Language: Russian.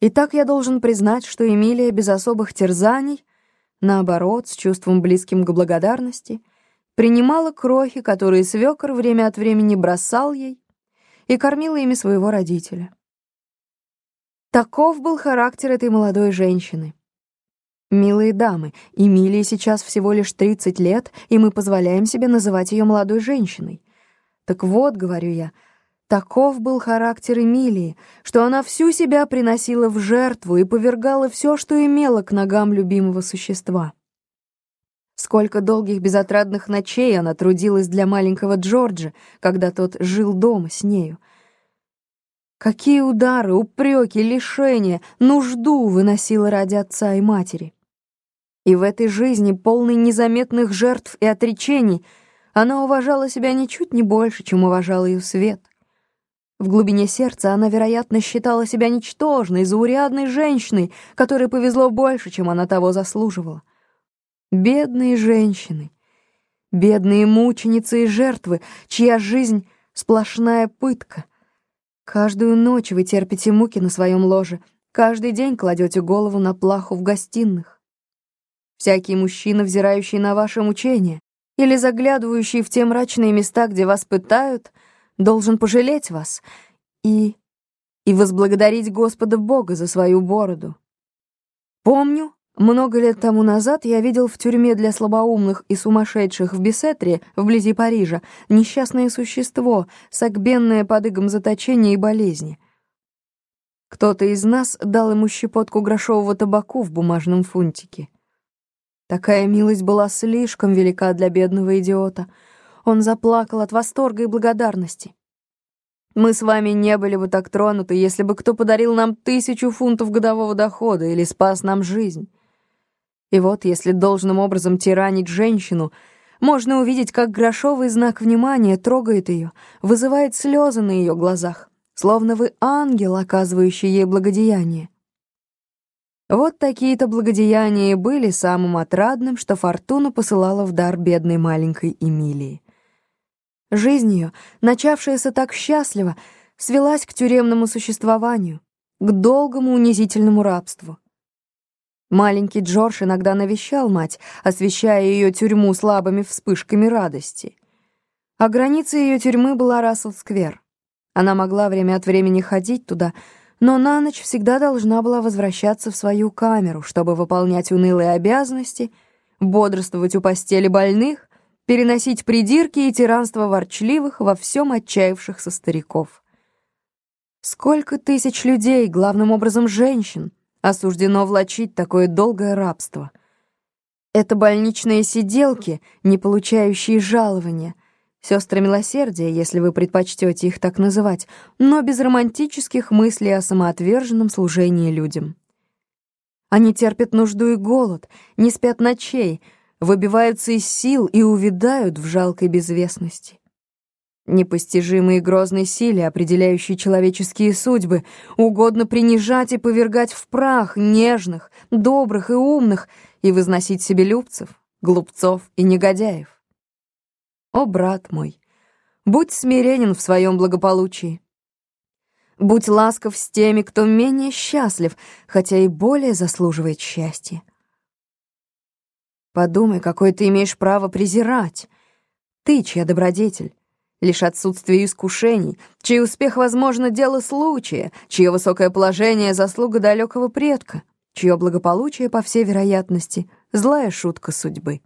Итак, я должен признать, что Эмилия без особых терзаний, наоборот, с чувством близким к благодарности, принимала крохи, которые свекор время от времени бросал ей, и кормила ими своего родителя. Таков был характер этой молодой женщины. Милые дамы, Эмилии сейчас всего лишь 30 лет, и мы позволяем себе называть ее молодой женщиной. Так вот, говорю я, — Таков был характер Эмилии, что она всю себя приносила в жертву и повергала все, что имела к ногам любимого существа. Сколько долгих безотрадных ночей она трудилась для маленького Джорджа, когда тот жил дома с нею. Какие удары, упреки, лишения, нужду выносила ради отца и матери. И в этой жизни, полной незаметных жертв и отречений, она уважала себя ничуть не больше, чем уважал ее свет — в глубине сердца она, вероятно, считала себя ничтожной, заурядной женщиной, которой повезло больше, чем она того заслуживала. Бедные женщины, бедные мученицы и жертвы, чья жизнь — сплошная пытка. Каждую ночь вы терпите муки на своем ложе, каждый день кладете голову на плаху в гостиных. Всякий мужчина, взирающий на ваше мучение или заглядывающий в те мрачные места, где вас пытают — должен пожалеть вас и... и возблагодарить Господа Бога за свою бороду. Помню, много лет тому назад я видел в тюрьме для слабоумных и сумасшедших в Бесетре, вблизи Парижа, несчастное существо, согбенное под игом заточения и болезни. Кто-то из нас дал ему щепотку грошового табаку в бумажном фунтике. Такая милость была слишком велика для бедного идиота — он заплакал от восторга и благодарности. Мы с вами не были бы так тронуты, если бы кто подарил нам тысячу фунтов годового дохода или спас нам жизнь. И вот, если должным образом тиранить женщину, можно увидеть, как грошовый знак внимания трогает ее, вызывает слезы на ее глазах, словно вы ангел, оказывающий ей благодеяние. Вот такие-то благодеяния были самым отрадным, что Фортуна посылала в дар бедной маленькой Эмилии. Жизнь ее, начавшаяся так счастливо, свелась к тюремному существованию, к долгому унизительному рабству. Маленький Джордж иногда навещал мать, освещая ее тюрьму слабыми вспышками радости. А границей ее тюрьмы была Рассел-сквер. Она могла время от времени ходить туда, но на ночь всегда должна была возвращаться в свою камеру, чтобы выполнять унылые обязанности, бодрствовать у постели больных переносить придирки и тиранство ворчливых во всем отчаявшихся стариков. Сколько тысяч людей, главным образом женщин, осуждено влачить такое долгое рабство. Это больничные сиделки, не получающие жалования, сестры милосердия, если вы предпочтете их так называть, но без романтических мыслей о самоотверженном служении людям. Они терпят нужду и голод, не спят ночей — выбиваются из сил и увядают в жалкой безвестности. Непостижимой и грозной силе, определяющей человеческие судьбы, угодно принижать и повергать в прах нежных, добрых и умных и возносить себе любцев, глупцов и негодяев. О, брат мой, будь смиренен в своем благополучии. Будь ласков с теми, кто менее счастлив, хотя и более заслуживает счастья. Подумай, какое ты имеешь право презирать. Ты, чья добродетель, лишь отсутствие искушений, чей успех, возможно, дело случая, чье высокое положение — заслуга далекого предка, чье благополучие, по всей вероятности, злая шутка судьбы.